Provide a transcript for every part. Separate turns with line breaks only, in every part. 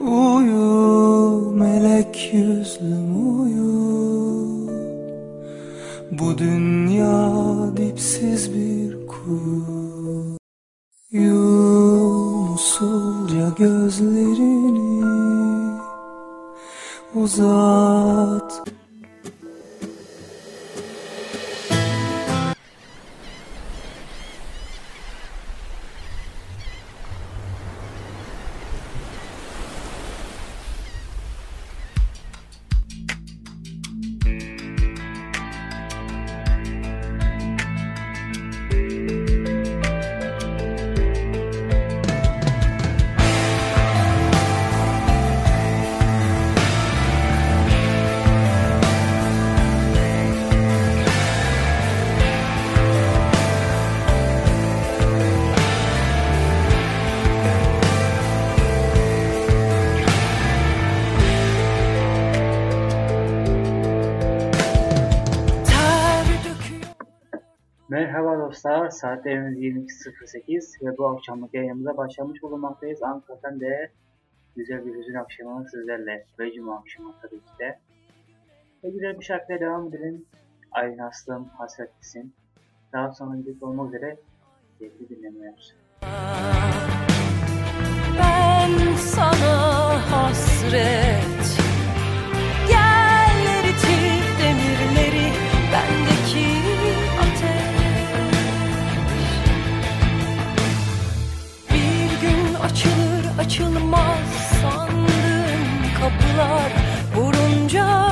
Uyu melek yüzlüm uyu. Bu dünya dipsiz bir kuyu. Usulca gözlerini
Uzar saatlerimiz 22.08 ve bu akşamlık yayınımıza başlamış bulunmaktayız. Ankara'dan de güzel bir hüzün akşamı sizlerle ve cuma akşamı tabii ki de. Ve güzel bir şarkıya devam edelim. Aylin Aslım, Hasretlisin. Daha sonra bir olmak üzere keyifli dinlemeler.
Ben sana hasret açılmaz sandığım kapılar vurunca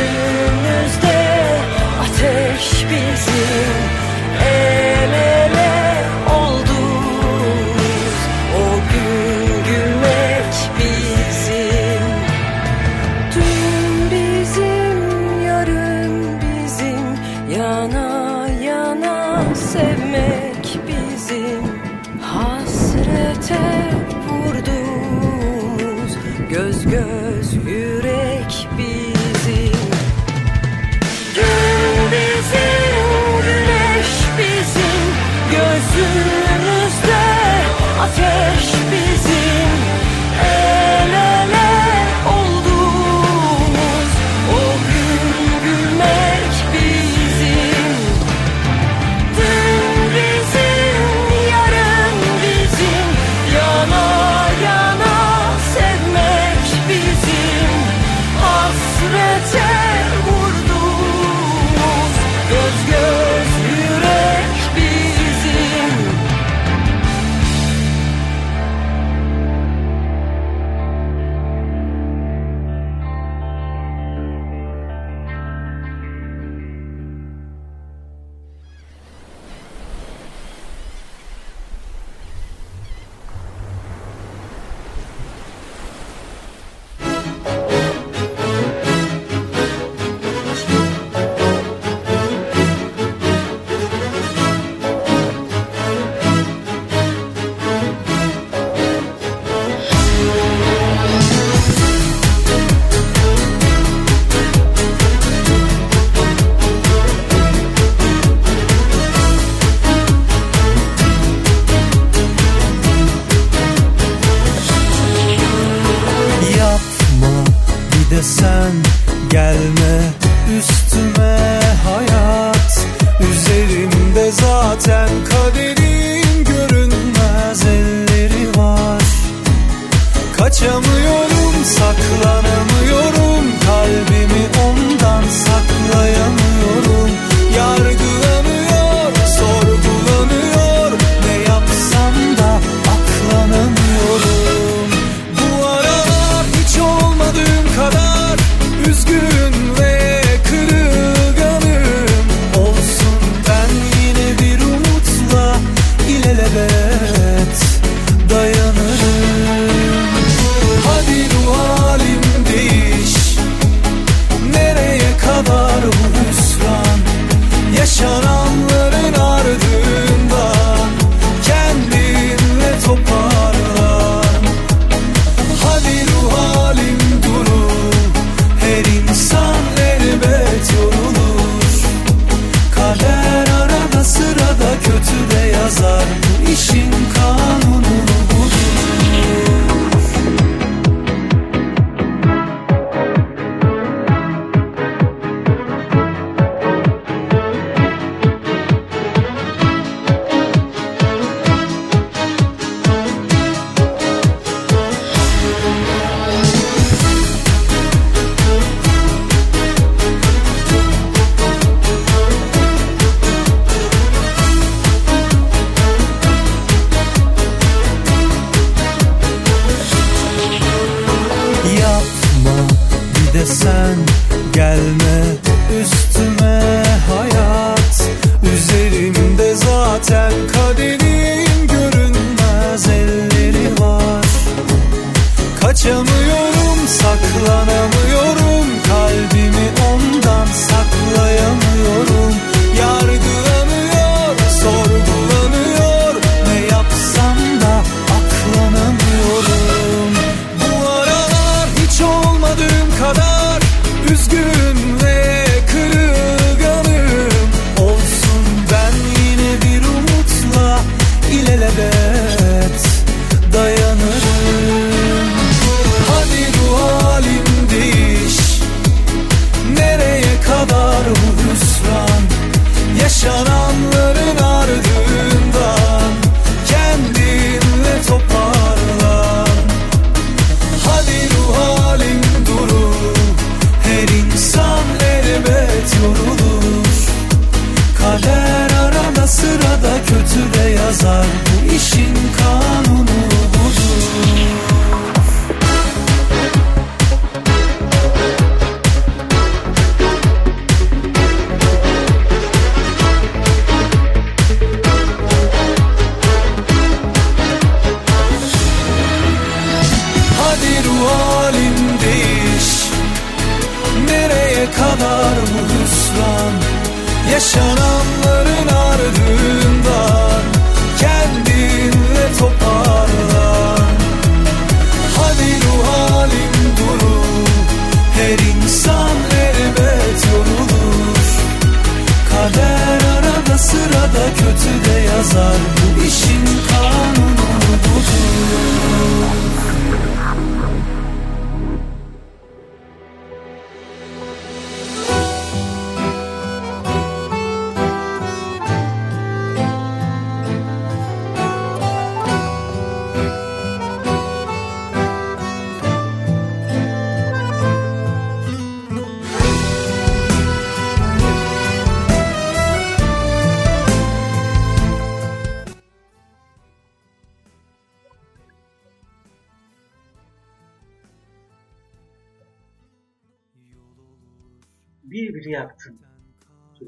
yüzümüzde ateş
bizi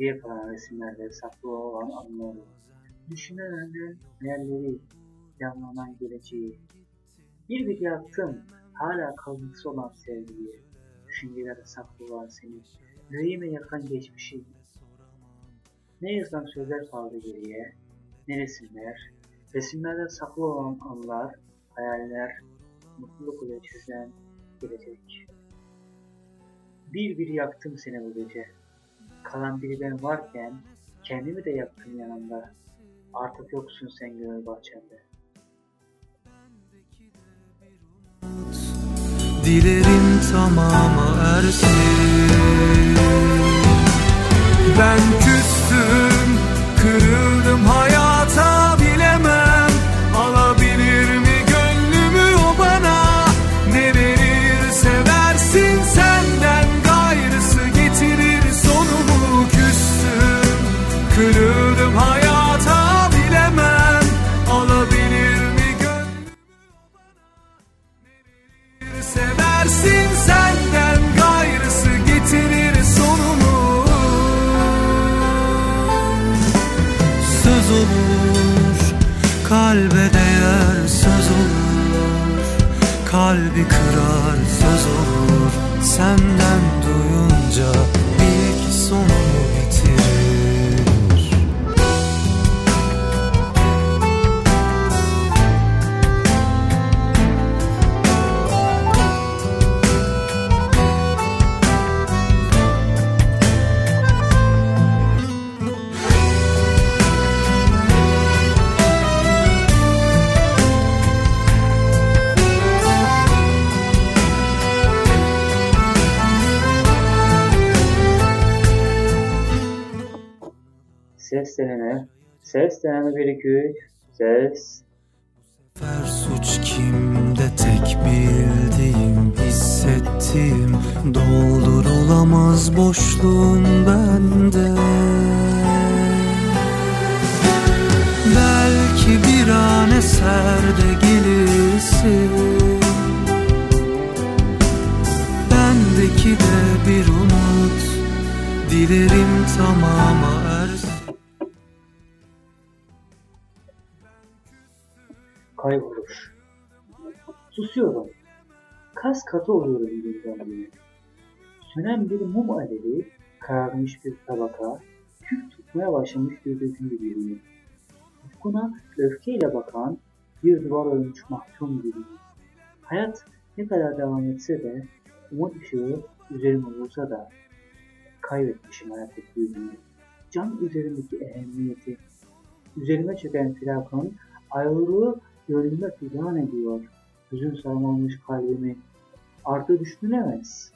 Geriye kalan resimlerde saklı olan anıları. Düşünen hayalleri, yanlanan geleceği. Bir bir yaktım. Hala kalıntısı olan sevgiyi. Düşüncelerde saklı olan seni. Yüreğime yakan geçmişi. Ne yazılan sözler kaldı geriye. Ne resimler. Resimlerde saklı olan anılar, hayaller, mutluluk ile çizilen gelecek. Bir bir yaktım seni bu gece. Kalan biri ben varken kendimi de yaktım yanında. Artık yoksun sen gönül bahçemde.
Dilerim tamama ersin Ben küstüm, kırıldım hayata bilemem
3. Ses.
Ver suç kimde tek bildiğim hissettiğim doldurulamaz boşluğun bende Belki bir an eser de gelirsin Bendeki de bir umut Dilerim tamama ersin
Kaybolur. Susuyorum. Kas katı oluyorum birdenbire. Sönen bir mum alevi, kararmış bir tabaka, kül tutmaya başlamış bir döküm gibiyim. Ufkuna öfkeyle bakan bir duvar ölmüş mahkum gibiyim. Hayat ne kadar devam etse de, umut ışığı üzerime vursa da, kaybetmişim hayattaki yüzümü. Can üzerimdeki ehemmiyeti, üzerime çöken filakın ayrılığı gönlüme figan ediyor. Hüzün sarmalmış kalbimi. Artı düşünülemez.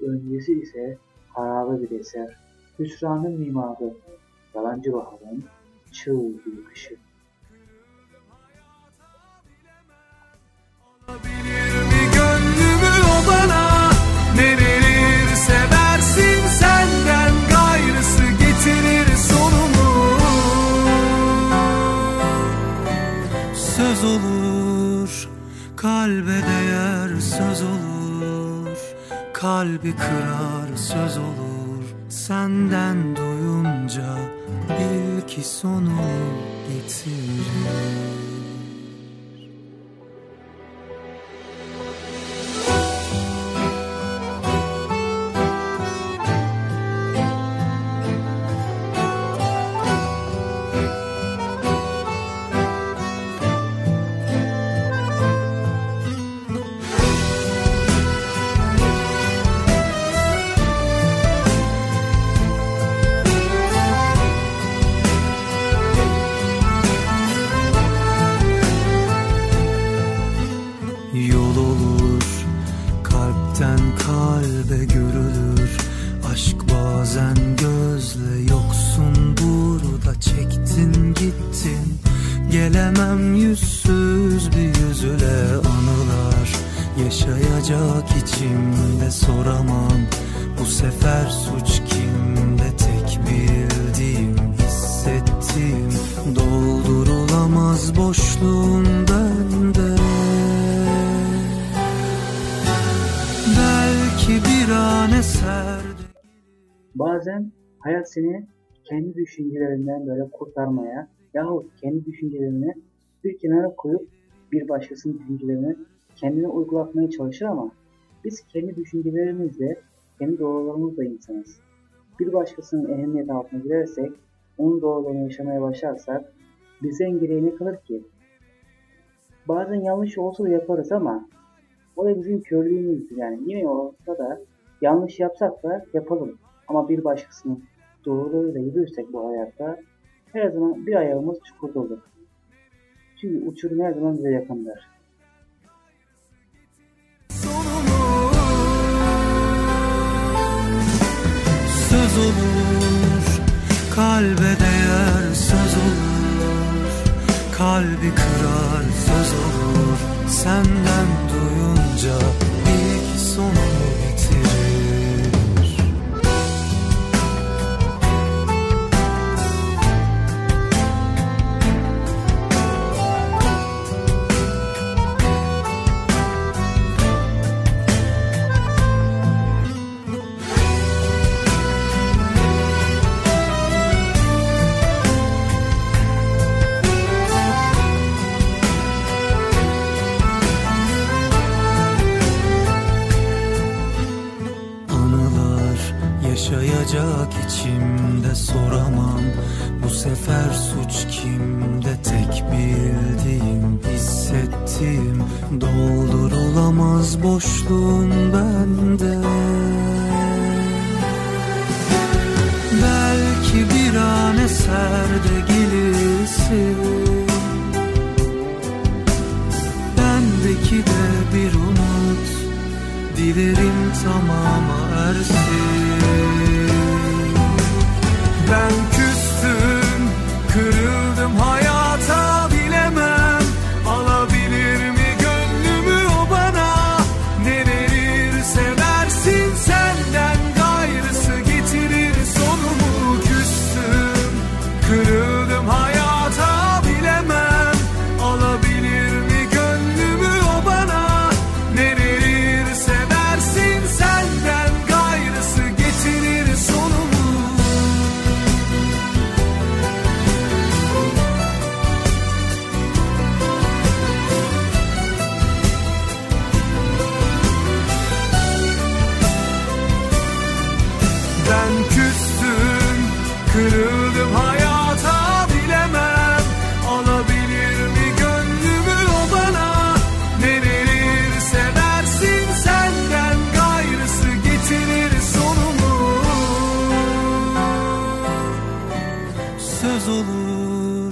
Öncesi ise harabe bir eser. Hüsranın mimadı. Yalancı baharın çığ gibi kışı.
Kalbi kırar söz olur. Senden duyunca Bil ki sonu getirir
seni kendi düşüncelerinden böyle kurtarmaya yahut kendi düşüncelerini bir kenara koyup bir başkasının düşüncelerini kendine uygulatmaya çalışır ama biz kendi düşüncelerimizle, kendi doğrularımızla insanız. Bir başkasının ehemmiyeti altına girersek, onun doğrularını yaşamaya başlarsak bize engel ne kalır ki? Bazen yanlış olsa da yaparız ama o da bizim körlüğümüzdür yani. Yine olsa da yanlış yapsak da yapalım. Ama bir başkasının doğrularıyla yürürsek bu hayatta her zaman bir ayağımız çukurda olur. Çünkü uçurum her zaman bize yakındır.
söz olur Kalbe değer söz olur Kalbi kırar söz olur Senden duyunca ilk sonunu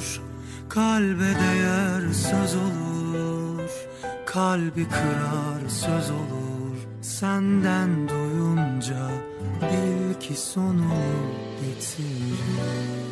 olur, kalbe değer söz olur. Kalbi kırar söz olur. Senden duyunca bil ki sonu getirir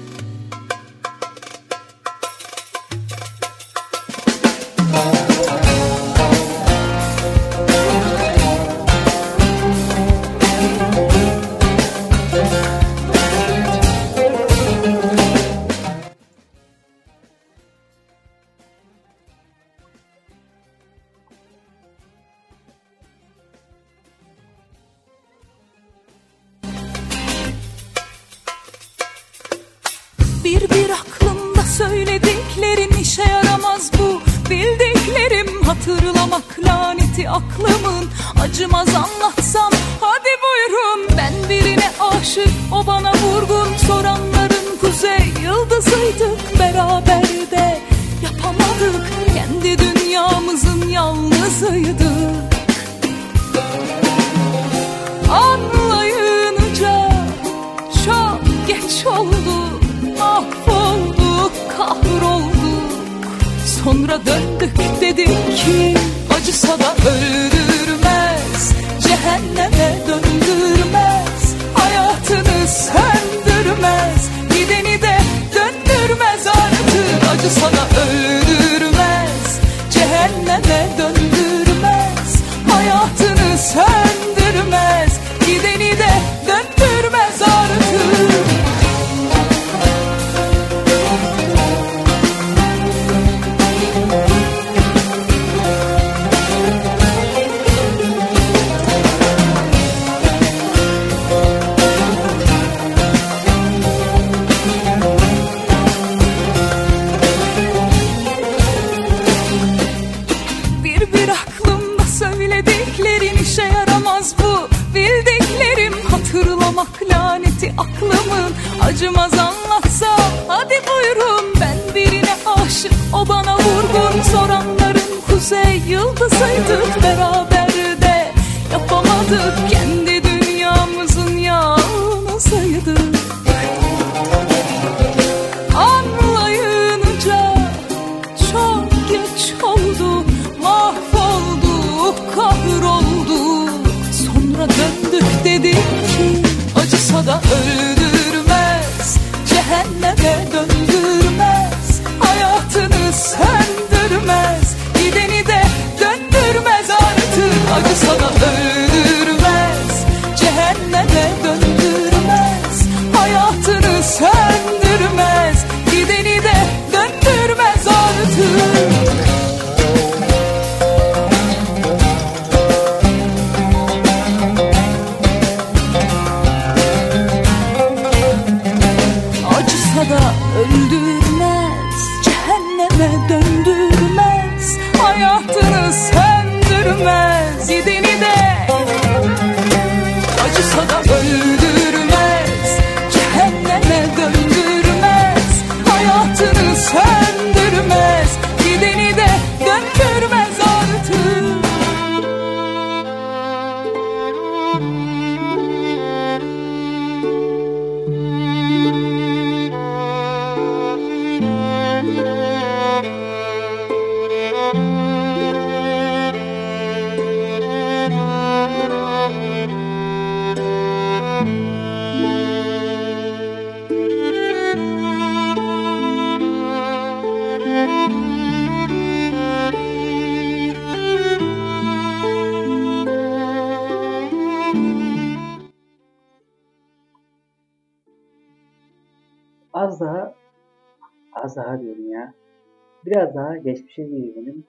Daha geçmişe gidelim.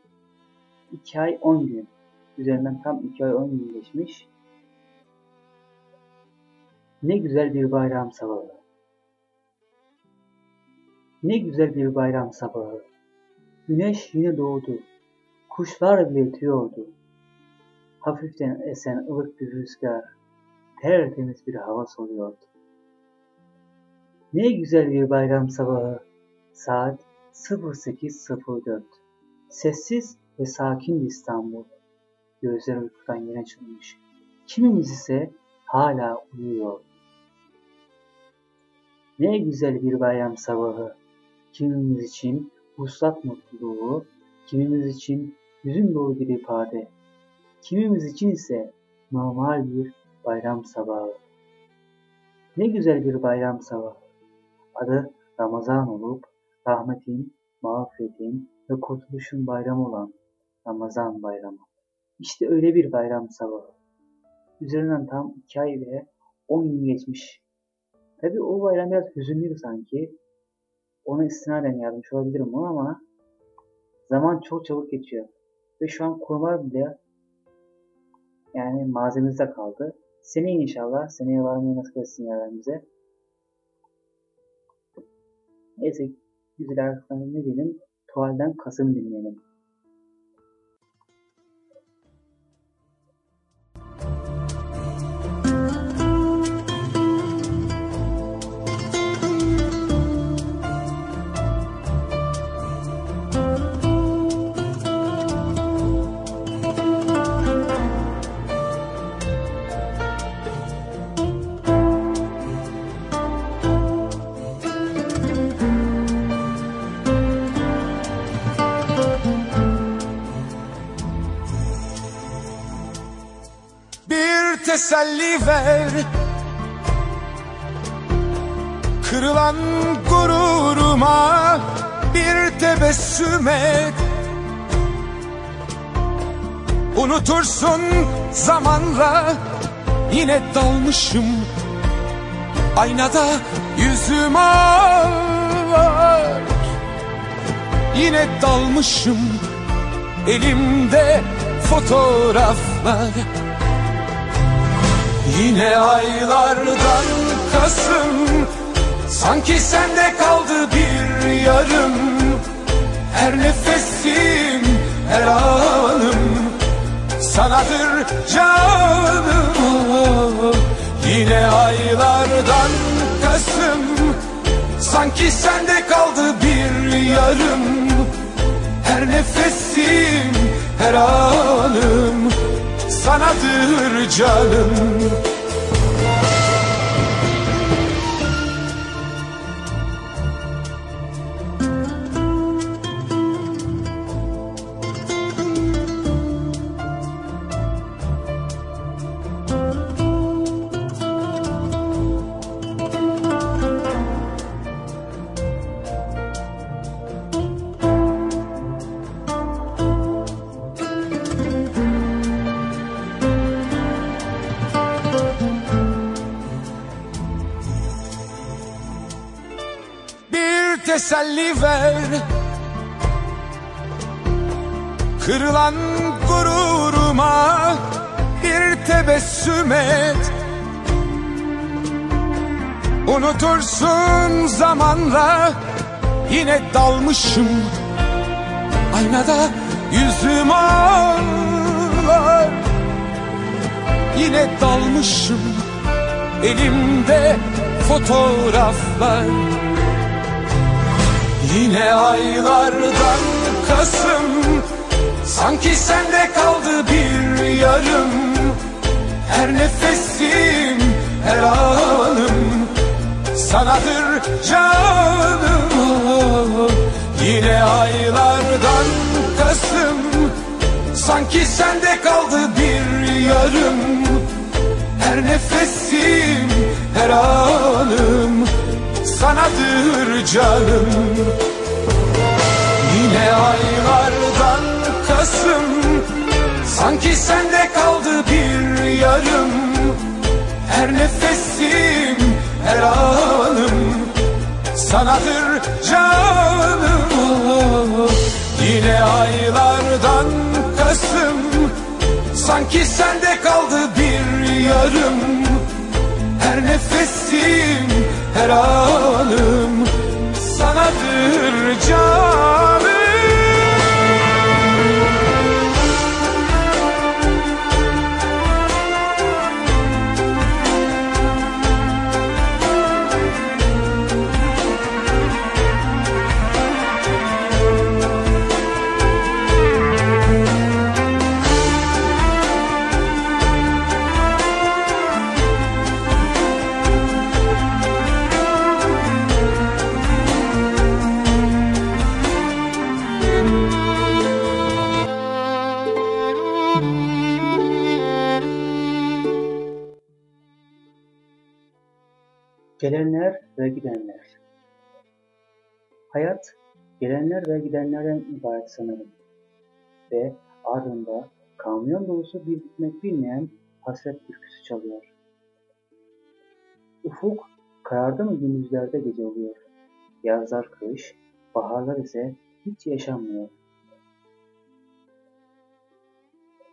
2 ay 10 gün. Üzerinden tam 2 ay 10 gün geçmiş. Ne güzel bir bayram sabahı. Ne güzel bir bayram sabahı. Güneş yine doğdu. Kuşlar bile ötüyordu. Hafiften esen ılık bir rüzgar, tertemiz bir hava soluyordu. Ne güzel bir bayram sabahı. Saat 08.04. Sessiz ve sakin İstanbul. Gözler uykudan yeni açılmış. Kimimiz ise hala uyuyor. Ne güzel bir bayram sabahı. Kimimiz için vuslat mutluluğu, kimimiz için hüzün dolu bir ifade. Kimimiz için ise normal bir bayram sabahı. Ne güzel bir bayram sabahı. Adı Ramazan olup rahmetin, mağfiretin ve kurtuluşun bayramı olan Ramazan bayramı. İşte öyle bir bayram sabahı. Üzerinden tam 2 ay ve 10 gün geçmiş. Tabi o bayram biraz hüzünlüydü sanki. Ona istinaden yazmış olabilirim bunu ama zaman çok çabuk geçiyor. Ve şu an konular bile yani malzememizde kaldı. Seneye inşallah, seneye varmayı nasip etsin ya bize. Neyse güzel arkadaşlarım ne diyelim? Tuvalden Kasım dinleyelim.
Teselli ver. Kırılan gururuma bir tebessüm et. Unutursun zamanla yine dalmışım. Aynada yüzüm ağlar. Yine dalmışım. Elimde fotoğraflar Yine aylardan Kasım Sanki sende kaldı bir yarım. Her nefesim, her anım Sanadır canım. Yine aylardan Kasım Sanki sende kaldı bir yarım. Her nefesim, her anım sanadır canım tebessüm et Unutursun zamanla yine dalmışım. Aynada yüzüm ağlar. Yine dalmışım elimde fotoğraflar. Yine aylardan Kasım Sanki sende kaldı bir yarım Her nefesim, her anım Sanadır canım. Yine aylardan Kasım Sanki sende kaldı bir yarım. Her nefesim, her anım sanadır canım. Yine aylardan Kasım Sanki sende her anım Sanadır canım. Yine aylardan Kasım Sanki sende kaldı bir yarım. Her nefesim, her anım sanadır canım
Gelenler ve gidenler. Hayat, gelenler ve gidenlerden ibaret sanırım. Ve ardında kamyon dolusu bir bitmek bilmeyen hasret türküsü çalıyor. Ufuk, karardı mı gündüzlerde gece oluyor. Yazlar kış, baharlar ise hiç yaşanmıyor.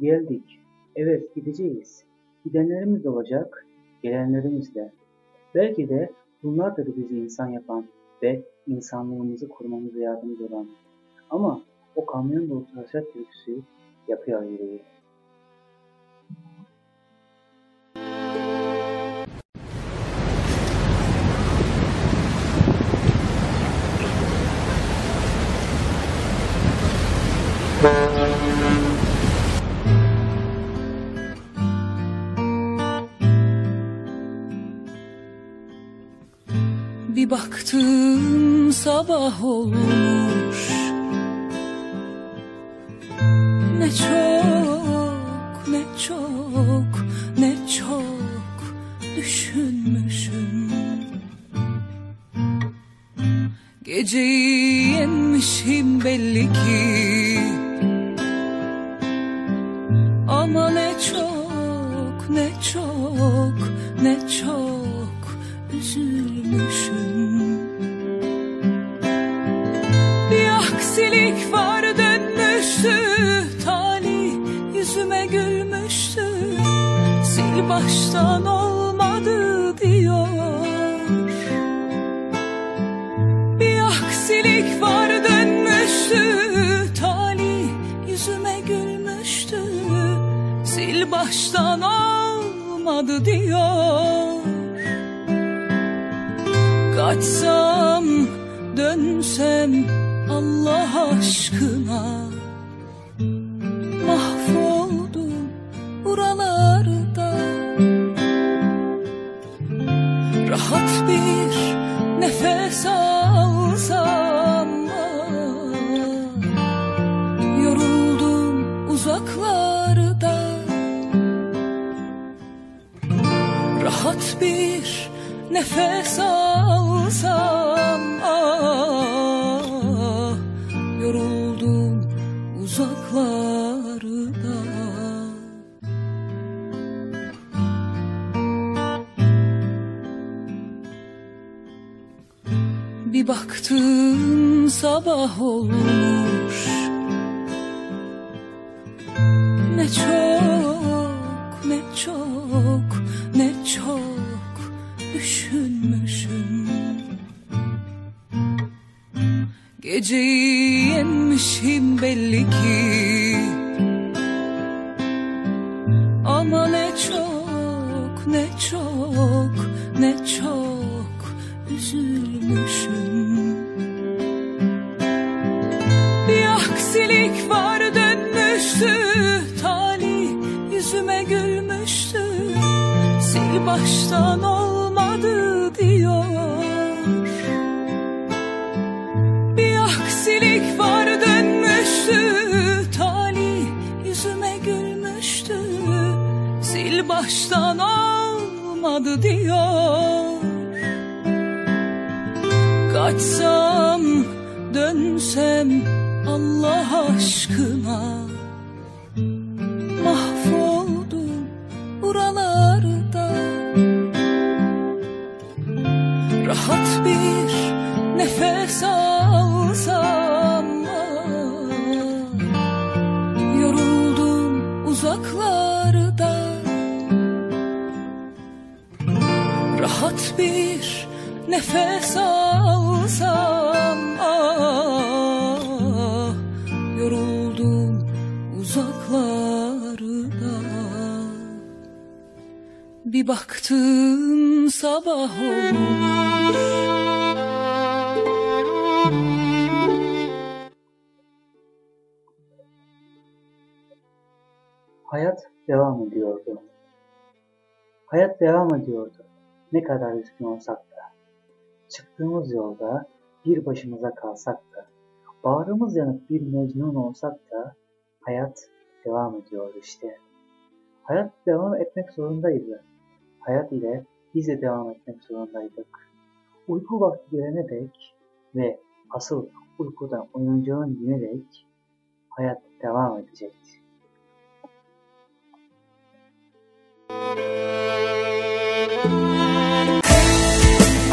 Geldik. Evet gideceğiz. Gidenlerimiz de olacak, gelenlerimiz de. Belki de bunlardır bizi insan yapan ve insanlığımızı korumamıza yardımcı olan. Ama o kamyon dolusu hasret türküsü yapıyor yüreği.
Bir baktım sabah olmuş. Ne çok, ne çok, ne çok düşünmüşüm. Geceyi yenmişim belli ki. Ama ne çok, ne çok, ne çok baştan olmadı diyor. Bir aksilik var dönmüştü Talih yüzüme gülmüştü. Sil baştan olmadı diyor. Kaçsam dönsem Allah aşkına bir nefes alsam ah, Yoruldum uzaklarda. Bir baktım sabah olmuş Rahat bir nefes alsam ah, Yoruldum uzaklarda Bir baktım sabah olmuş
Hayat devam ediyordu. Hayat devam ediyordu ne kadar üzgün olsak da, çıktığımız yolda bir başımıza kalsak da, bağrımız yanıp bir mecnun olsak da hayat devam ediyor işte. Hayat devam etmek zorundaydı. Hayat ile biz de devam etmek zorundaydık. Uyku vakti gelene dek ve asıl uykudan uyanacağın güne dek hayat devam edecekti.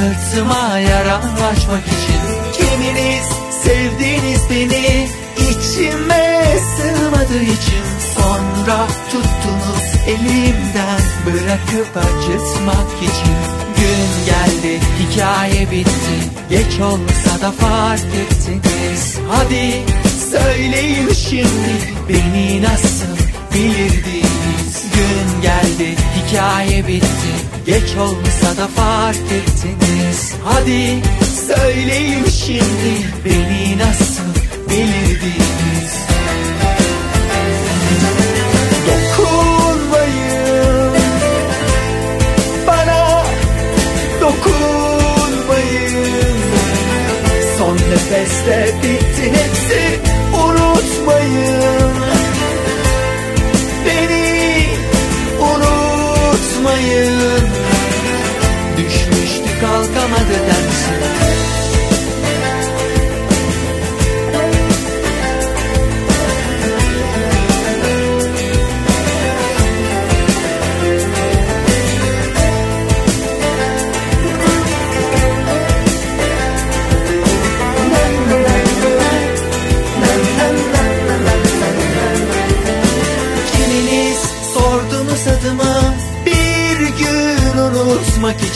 Sırtıma yaramlaşmak için Kiminiz sevdiğiniz beni içime sığmadığı için. Sonra tuttunuz elimden bırakıp acıtmak için. Gün geldi hikaye bitti Geç olsa da fark ettiniz. Hadi söyleyin şimdi Beni nasıl bilirdiniz? Gün geldi hikaye bitti. Geç olsa da fark ettiniz. Hadi söyleyin şimdi beni nasıl bilirdiniz Dokunmayın. Bana dokunmayın. Son nefeste bitti hepsi. Unutmayın unutmayın Düşmüştü kalkamadı dersin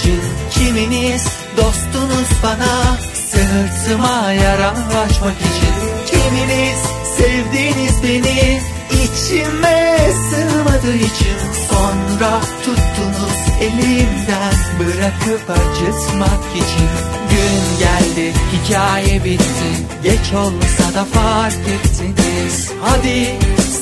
için Kiminiz dostunuz bana. Sırtıma yara açmak için Kiminiz sevdiğiniz beni. İçime sığmadığı için Sonra tuttunuz elimden. Bırakıp acıtmak için Gün geldi hikaye bitti. Geç olsa da fark ettiniz. Hadi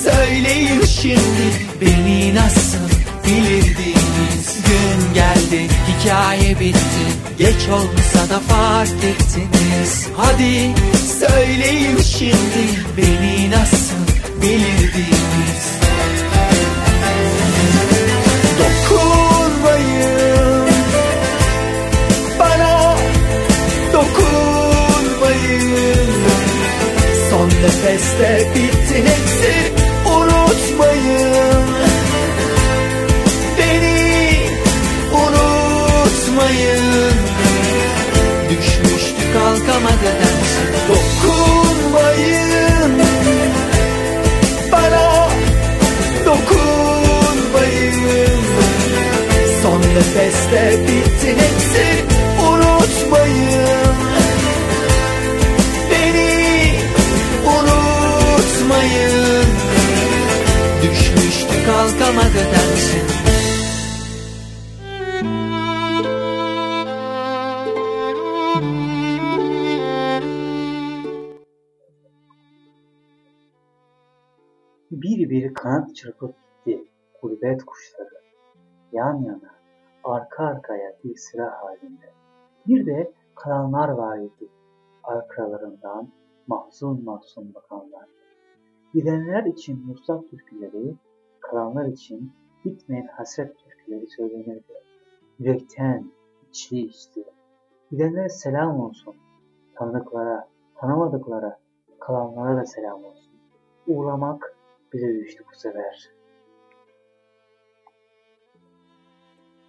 söyleyin şimdi beni nasıl bilirdiniz Gün geldi hikaye bitti. Geç olsa da fark ettiniz. Hadi söyleyin şimdi beni nasıl bilirdiniz? Dokunmayın. Bana dokunmayın. Son nefeste bitti hepsi Unutmayın. Beni unutmayın. Düşmüştü kalkamadı dersin
Bir bir kanat çırpıp gitti gurbet kuşları. Yan yana, arka arkaya bir sıra halinde. Bir de kalanlar var idi. Arkalarından mahzun mahzun bakanlar. Gidenler için muslak türküleri, kalanlar için bitmeyen hasret türküleri söylenirdi. Yürekten, içli içli. Gidenlere selam olsun. Tanıdıklara, tanımadıklara, kalanlara da selam olsun. Uğramak bize düştü bu sefer.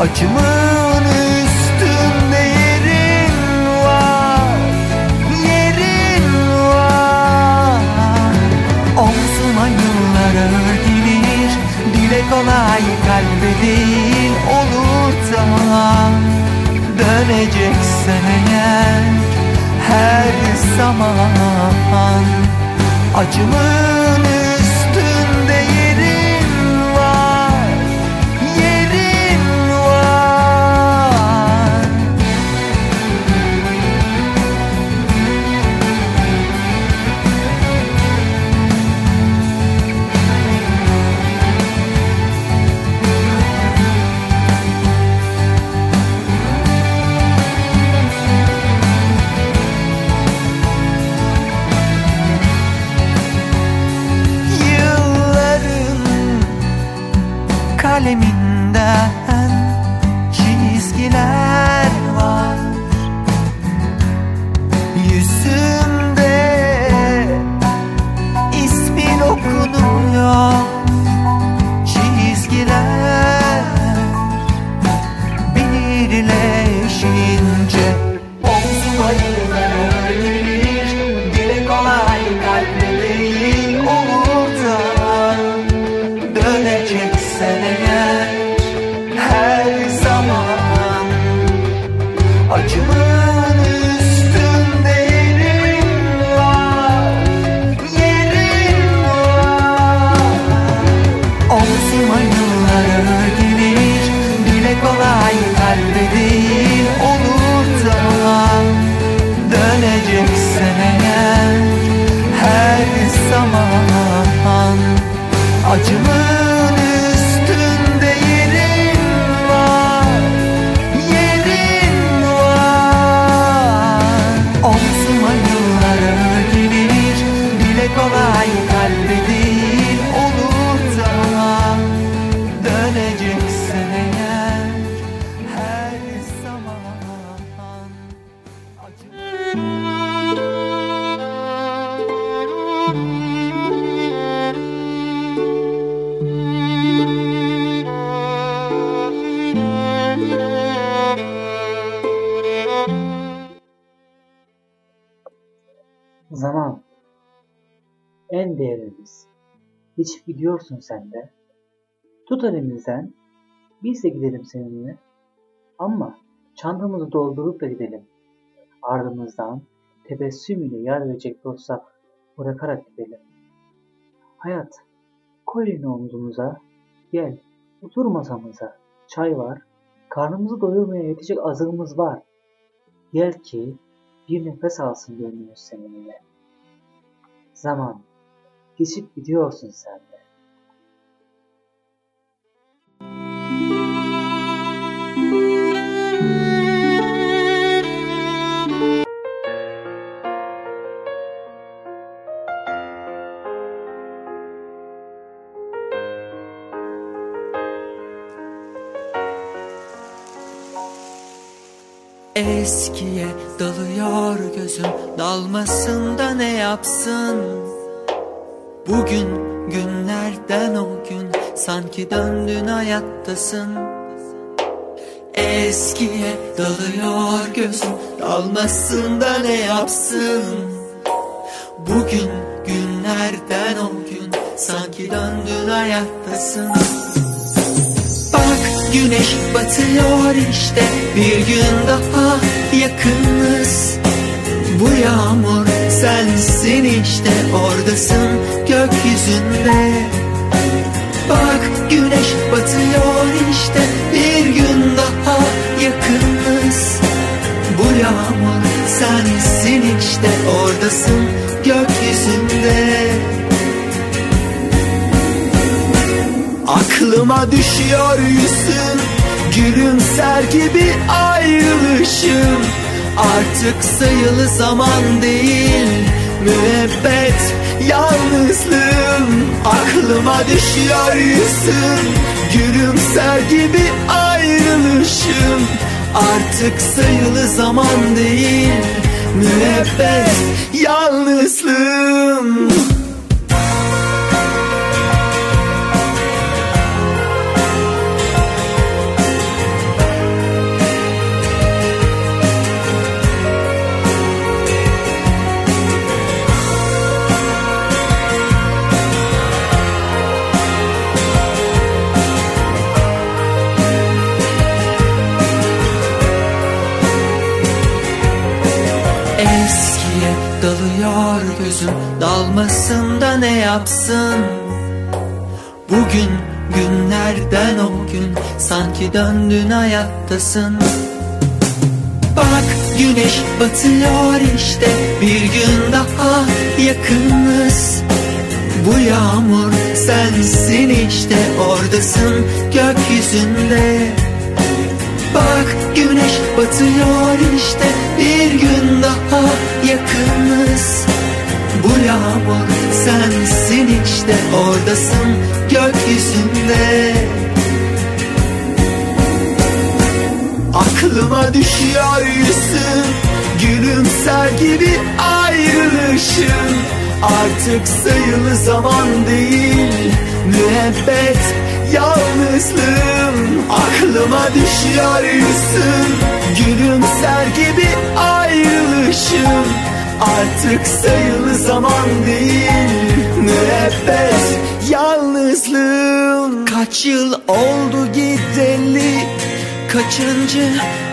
Acımın üstünde yerin var Yerin var. Omzuma yıllar gelir Dile kolay kalbe değil olur da Döneceksen eğer her zaman. Acımın
Hiç gidiyorsun sen de. Tut elimizden. Biz de gidelim seninle. Ama çantamızı doldurup da gidelim. Ardımızdan tebessüm ile yar verecek dostlar bırakarak gidelim. Hayat, koy elini omzumuza, gel, otur masamıza. Çay var, karnımızı doyurmaya yetecek azığımız var. Gel ki bir nefes alsın gönlümüz seninle. Zaman, geçip gidiyorsun sen de.
Eskiye dalıyor gözüm Dalmasın da ne yapsın Bugün günlerden o gün Sanki döndün hayattasın Eskiye dalıyor gözüm Dalmasın da ne yapsın? Bugün günlerden o gün Sanki döndün hayattasın Bak güneş batıyor işte Bir gün daha yakınız. Bu yağmur sensin işte Oradasın gökyüzünde. Bak güneş batıyor işte Bir gün daha yakınız. Bu yağmur sensin işte Oradasın gökyüzünde. Aklıma düşüyor yüzün Gülümser gibi ayrılışım Artık sayılı zaman değil müebbet yalnızlığım. Aklıma düşüyor yüzün Gülümser gibi ayrılışım. Artık sayılı zaman değil Müebbet yalnızlığım dalıyor gözüm. Dalmasında ne yapsın? Bugün günlerden o gün Sanki döndün hayattasın. Bak güneş batıyor işte Bir gün daha yakınız. Bu yağmur sensin işte Oradasın gökyüzünde. Bak güneş batıyor işte bir gün daha yakınız. Bu yağmur sensin işte oradasın gökyüzünde. Aklıma düşüyor yüzün Gülümser gibi ayrılışın. Artık sayılı zaman değil Müebbet yalnızlığım. Aklıma düşüyor yüzün Gülümser gibi ayrılışım. Artık sayılı zaman değil Müebbet yalnızlığım. Kaç yıl oldu gideli Kaçıncı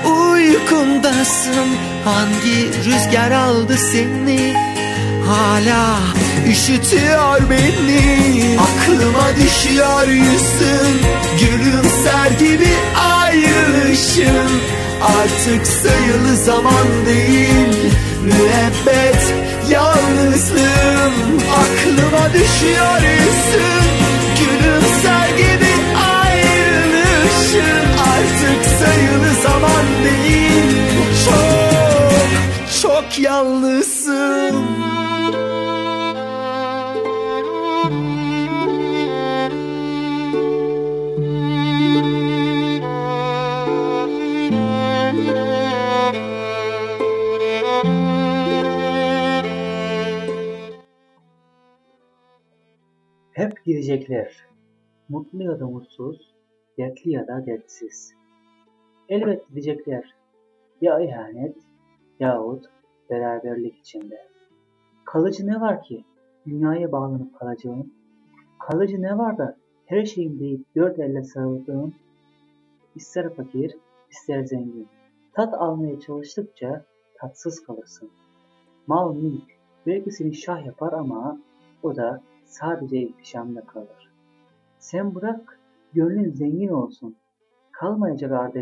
uykundasın? Hangi rüzgar aldı seni? Hala üşütüyor beni. Aklıma düşüyor yüzün Gülümser gibi ayrılışın Artık sayılı zaman değil. Müebbet yalnızlığım. Aklıma düşüyor yüzün Gülümser gibi ayrılışın Artık sayılı zaman değil. Çok çok yalnızım
Hep gidecekler. Mutlu ya da mutsuz, dertli ya da dertsiz. Elbet gidecekler. Ya ihanet yahut beraberlik içinde. Kalıcı ne var ki dünyaya bağlanıp kalacağın? Kalıcı ne var da her şeyin deyip dört elle sarıldığın? İster fakir, ister zengin. Tat almaya çalıştıkça tatsız kalırsın. Mal mülk belki seni şah yapar ama o da sadece ihtişamda kalır. Sen bırak gönlün zengin olsun. Kalmayacak ard.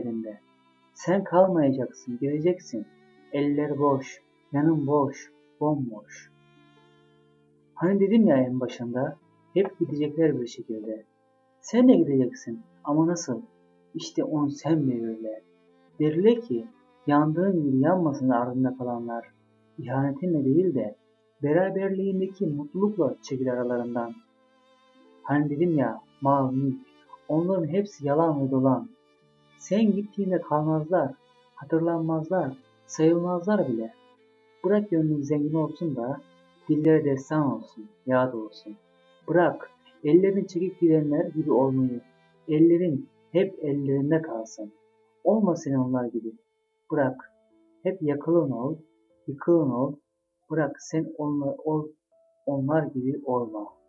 Sen kalmayacaksın, geleceksin. Eller boş, yanın boş, bomboş. Hani dedim ya en başında, hep gidecekler bir şekilde. Sen de gideceksin ama nasıl? İşte onu sen belirle. Belirle ki yandığın gibi yanmasın ardında kalanlar. İhanetinle değil de beraberliğindeki mutlulukla çekil aralarından. Hani dedim ya mal mülk, onların hepsi yalan ve dolan. Sen gittiğinde kalmazlar, hatırlanmazlar, sayılmazlar bile. Bırak gönlün zengin olsun da dillere destan olsun, yağ olsun. Bırak ellerini çekip gidenler gibi olmayı. Ellerin hep ellerinde kalsın. Olma sen onlar gibi. Bırak hep yakılın ol, yıkılın ol. Bırak sen onlar, ol, onlar gibi olma.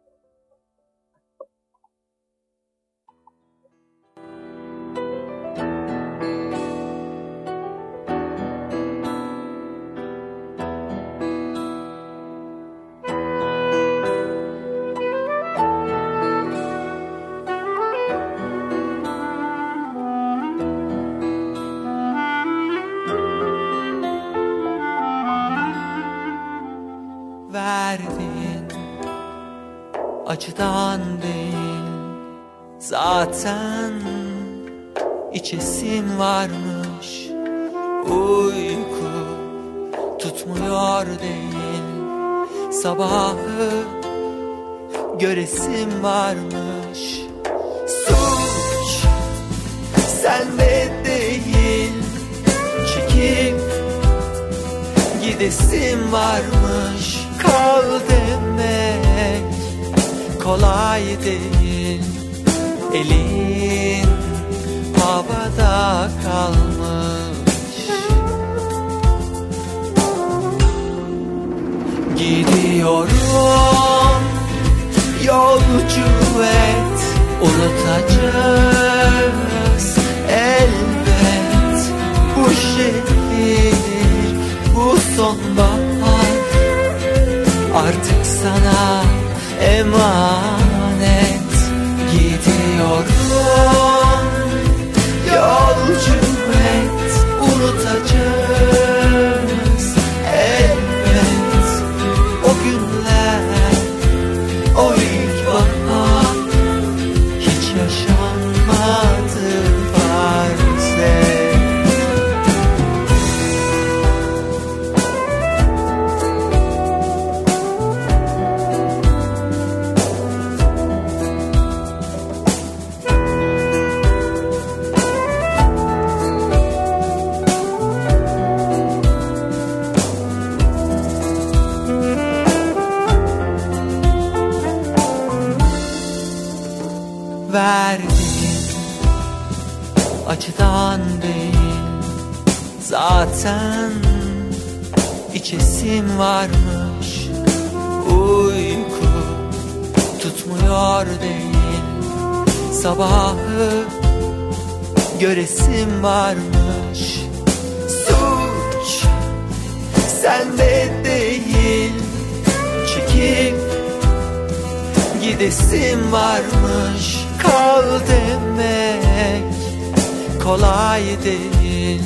Varmış. Suç sende değil. Çekip gidesim varmış. Kal demek kolay değil. Elin havada kalmış. Gidiyorum yolcu et Unutacağız elbet. Bu şehir bu sonbahar Artık sana emanet varmış. Suç sende değil. Çekip gidesim varmış. Kal demek kolay değil.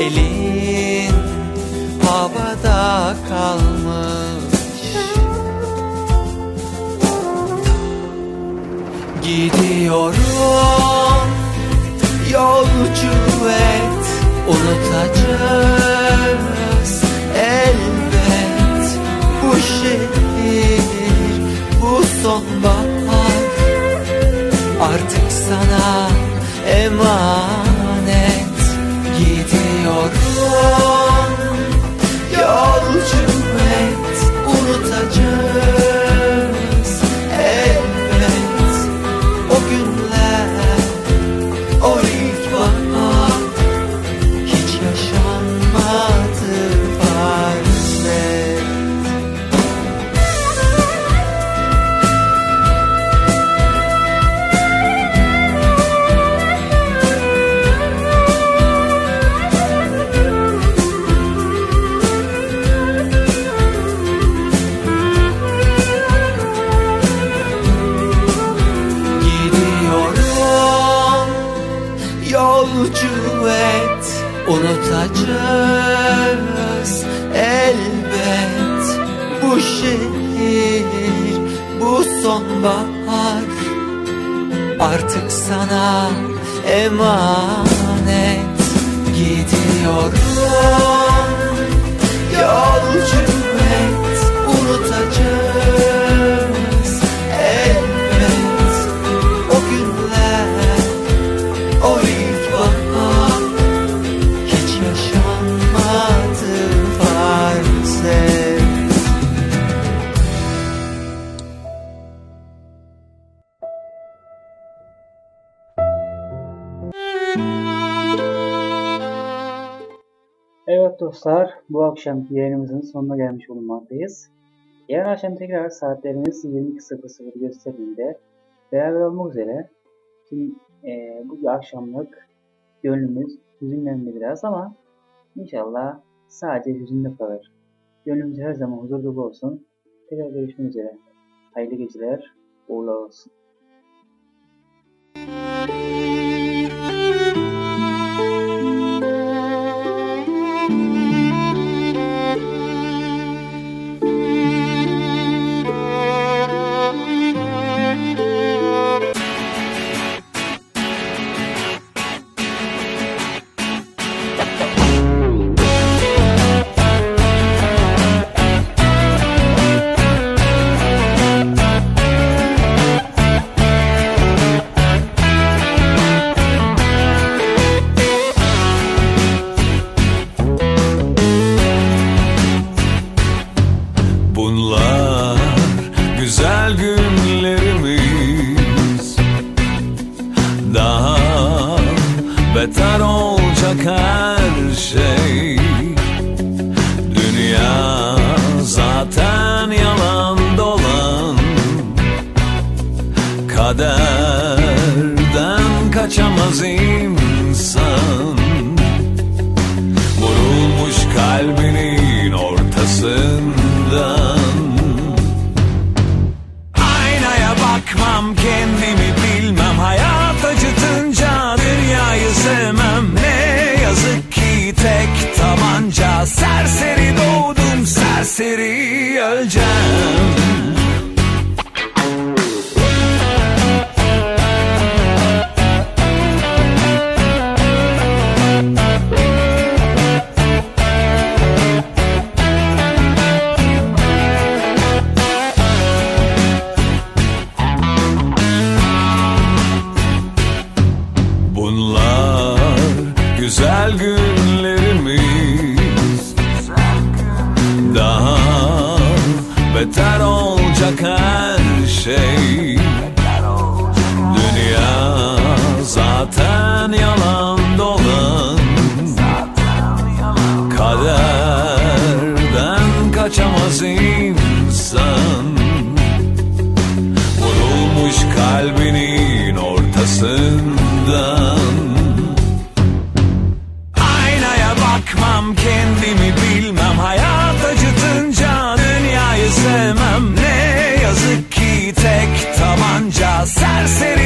Elin havada kalmış. Gidiyorum et Unutacağız. Elbet bu şehir bu sonbahar Artık sana emanet Gidiyorum
sonuna gelmiş bulunmaktayız. Yarın akşam tekrar saatlerimiz 22.00 gösterdiğinde beraber olmak üzere tüm eee bu akşamlık gönlümüz hüzünlendi biraz ama inşallah sadece hüzünlü kalır. Gönlümüz her zaman huzur dolu olsun. Tekrar görüşmek üzere. Hayırlı geceler, uğurlar olsun.
güzel tek